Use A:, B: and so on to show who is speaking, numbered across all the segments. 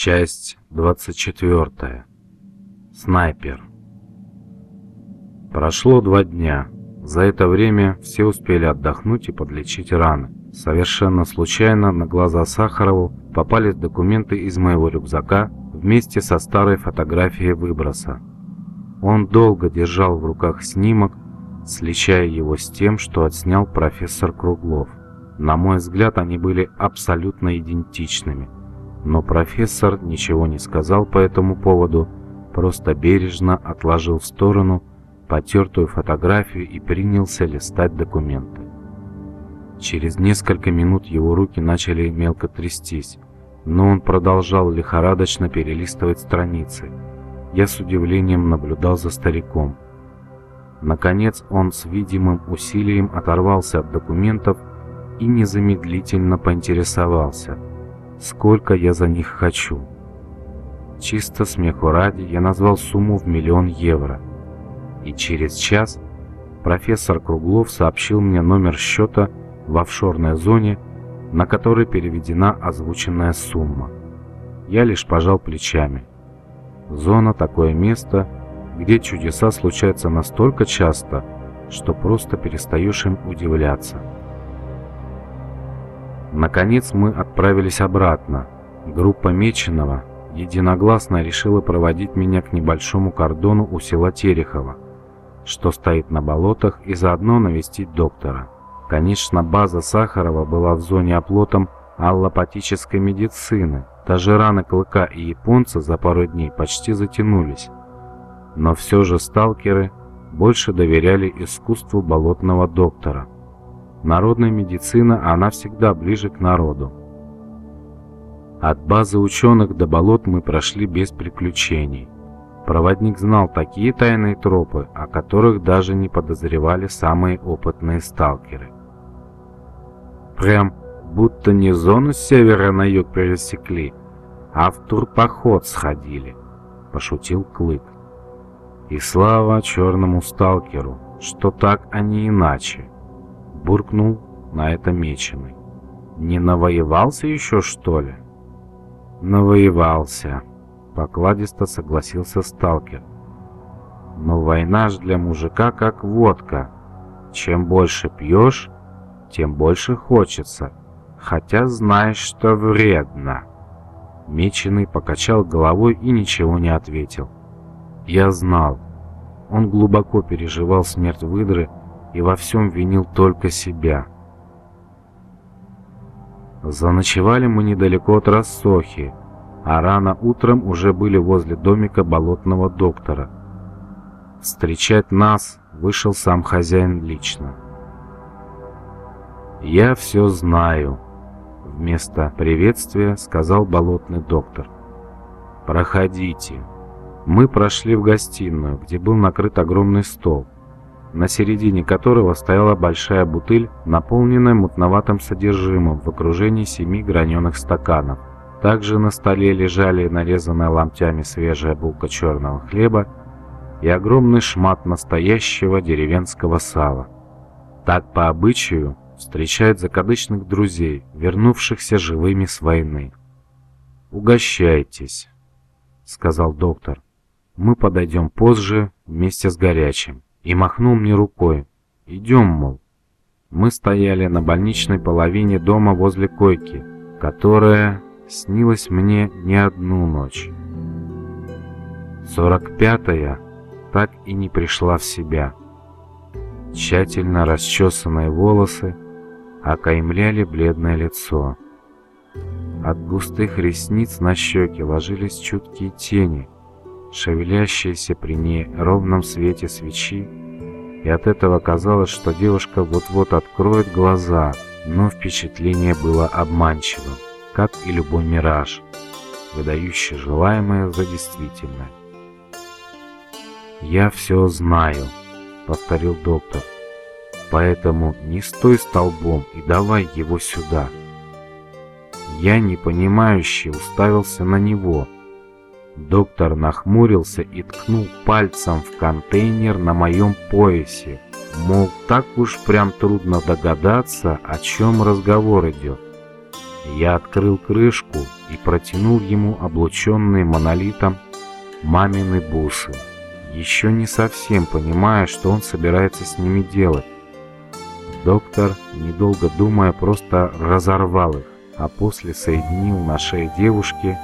A: Часть 24. Снайпер. Прошло два дня. За это время все успели отдохнуть и подлечить раны. Совершенно случайно на глаза Сахарову попались документы из моего рюкзака вместе со старой фотографией выброса. Он долго держал в руках снимок, сличая его с тем, что отснял профессор Круглов. На мой взгляд, они были абсолютно идентичными – но профессор ничего не сказал по этому поводу, просто бережно отложил в сторону потертую фотографию и принялся листать документы. Через несколько минут его руки начали мелко трястись, но он продолжал лихорадочно перелистывать страницы. Я с удивлением наблюдал за стариком. Наконец он с видимым усилием оторвался от документов и незамедлительно поинтересовался – сколько я за них хочу. Чисто смеху ради я назвал сумму в миллион евро. И через час профессор Круглов сообщил мне номер счета в офшорной зоне, на который переведена озвученная сумма. Я лишь пожал плечами. Зона – такое место, где чудеса случаются настолько часто, что просто перестаешь им удивляться. Наконец мы отправились обратно. Группа Меченого единогласно решила проводить меня к небольшому кордону у села Терехово, что стоит на болотах, и заодно навестить доктора. Конечно, база Сахарова была в зоне оплотом аллопатической медицины. Даже раны Клыка и японца за пару дней почти затянулись. Но все же сталкеры больше доверяли искусству болотного доктора – Народная медицина, она всегда ближе к народу. От базы ученых до болот мы прошли без приключений. Проводник знал такие тайные тропы, о которых даже не подозревали самые опытные сталкеры. Прям будто не зону с севера на юг пересекли, а в турпоход сходили, пошутил Клык. И слава черному сталкеру, что так, а не иначе буркнул на это меченый. «Не навоевался еще, что ли?» «Навоевался», — покладисто согласился сталкер. «Но война ж для мужика как водка. Чем больше пьешь, тем больше хочется, хотя знаешь, что вредно». Меченый покачал головой и ничего не ответил. Я знал. Он глубоко переживал смерть выдры и во всем винил только себя. Заночевали мы недалеко от Рассохи, а рано утром уже были возле домика болотного доктора. Встречать нас вышел сам хозяин лично. «Я все знаю», — вместо приветствия сказал болотный доктор. «Проходите». Мы прошли в гостиную, где был накрыт огромный стол на середине которого стояла большая бутыль, наполненная мутноватым содержимым в окружении семи граненых стаканов. Также на столе лежали нарезанная ломтями свежая булка черного хлеба и огромный шмат настоящего деревенского сала. Так по обычаю встречают закадычных друзей, вернувшихся живыми с войны. «Угощайтесь», — сказал доктор. «Мы подойдем позже вместе с горячим» и махнул мне рукой. «Идем, мол». Мы стояли на больничной половине дома возле койки, которая снилась мне не одну ночь. Сорок пятая так и не пришла в себя. Тщательно расчесанные волосы окаймляли бледное лицо. От густых ресниц на щеки ложились чуткие тени – шевелящиеся при неровном свете свечи, и от этого казалось, что девушка вот-вот откроет глаза, но впечатление было обманчивым, как и любой мираж, выдающий желаемое за действительное. «Я все знаю», — повторил доктор, — «поэтому не стой столбом и давай его сюда». Я непонимающе уставился на него — Доктор нахмурился и ткнул пальцем в контейнер на моем поясе. Мол, так уж прям трудно догадаться, о чем разговор идет. Я открыл крышку и протянул ему облученные монолитом мамины бусы, еще не совсем понимая, что он собирается с ними делать. Доктор, недолго думая, просто разорвал их, а после соединил на шее девушки,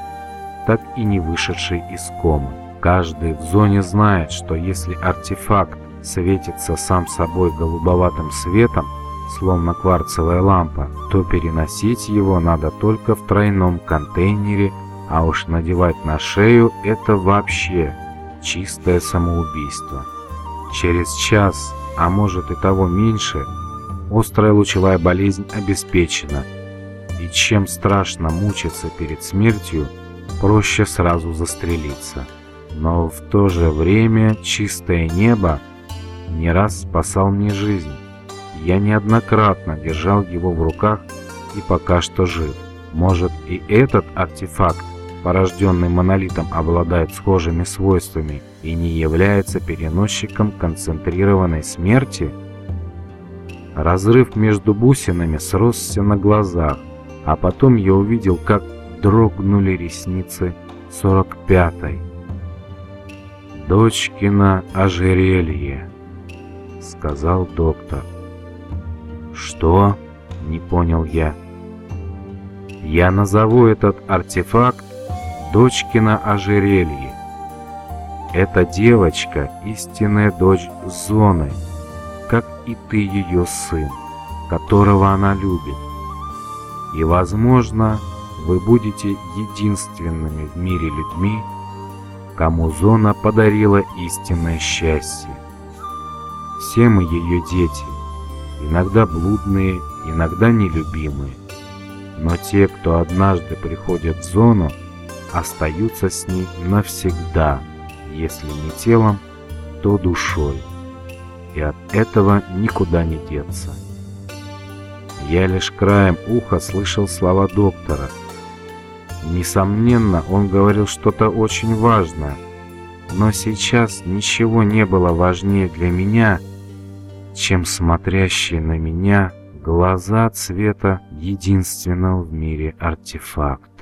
A: так и не вышедшей из комы. Каждый в зоне знает, что если артефакт светится сам собой голубоватым светом, словно кварцевая лампа, то переносить его надо только в тройном контейнере, а уж надевать на шею – это вообще чистое самоубийство. Через час, а может и того меньше, острая лучевая болезнь обеспечена. И чем страшно мучиться перед смертью, проще сразу застрелиться. Но в то же время чистое небо не раз спасал мне жизнь. Я неоднократно держал его в руках и пока что жив. Может и этот артефакт, порожденный монолитом, обладает схожими свойствами и не является переносчиком концентрированной смерти? Разрыв между бусинами сросся на глазах, а потом я увидел, как дрогнули ресницы 45-й. «Дочкино ожерелье», — сказал доктор. «Что?» — не понял я. «Я назову этот артефакт дочкино ожерелье. Эта девочка — истинная дочь Зоны, как и ты ее сын, которого она любит. И, возможно, вы будете единственными в мире людьми, кому Зона подарила истинное счастье. Все мы ее дети, иногда блудные, иногда нелюбимые. Но те, кто однажды приходят в зону, остаются с ней навсегда, если не телом, то душой. И от этого никуда не деться. Я лишь краем уха слышал слова доктора. Несомненно, он говорил что-то очень важное, но сейчас ничего не было важнее для меня, чем смотрящие на меня глаза цвета единственного в мире артефакта.